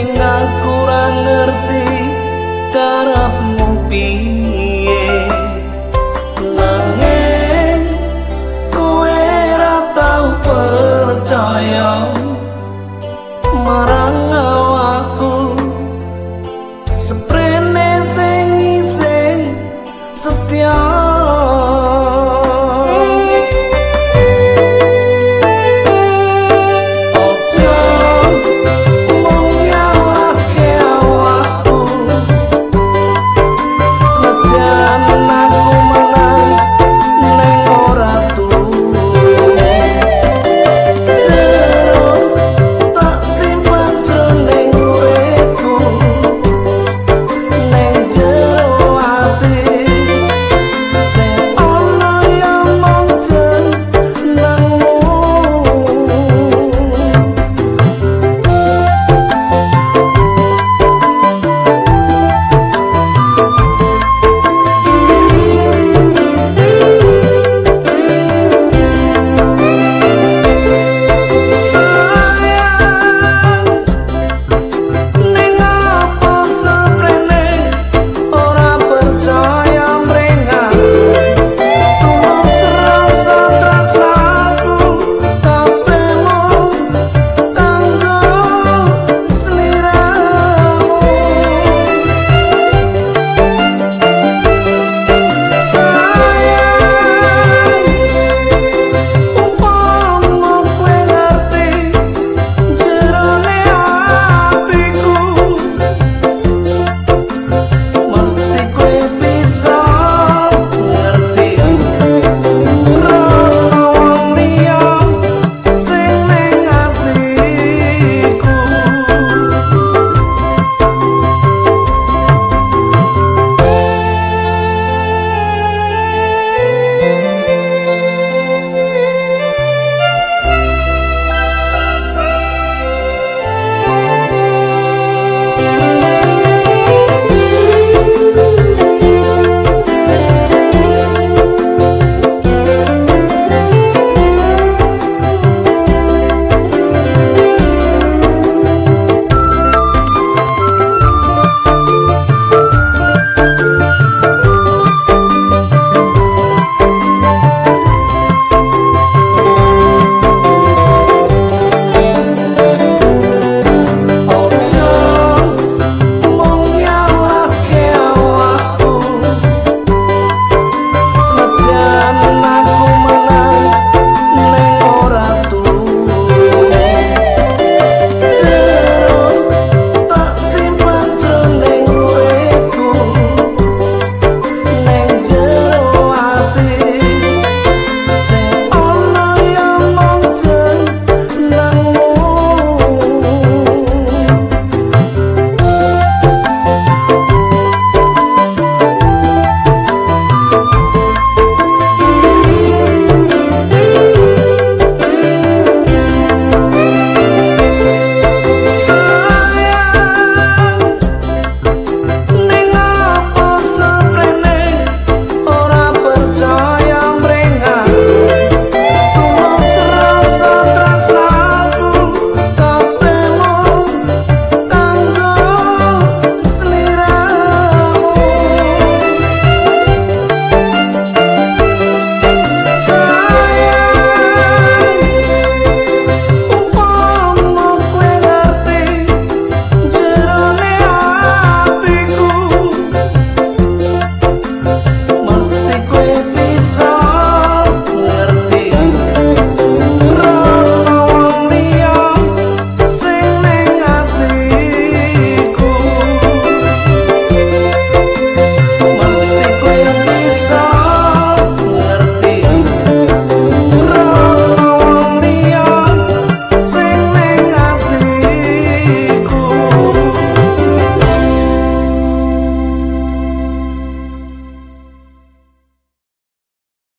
ning aku ra ngerti karepmu piye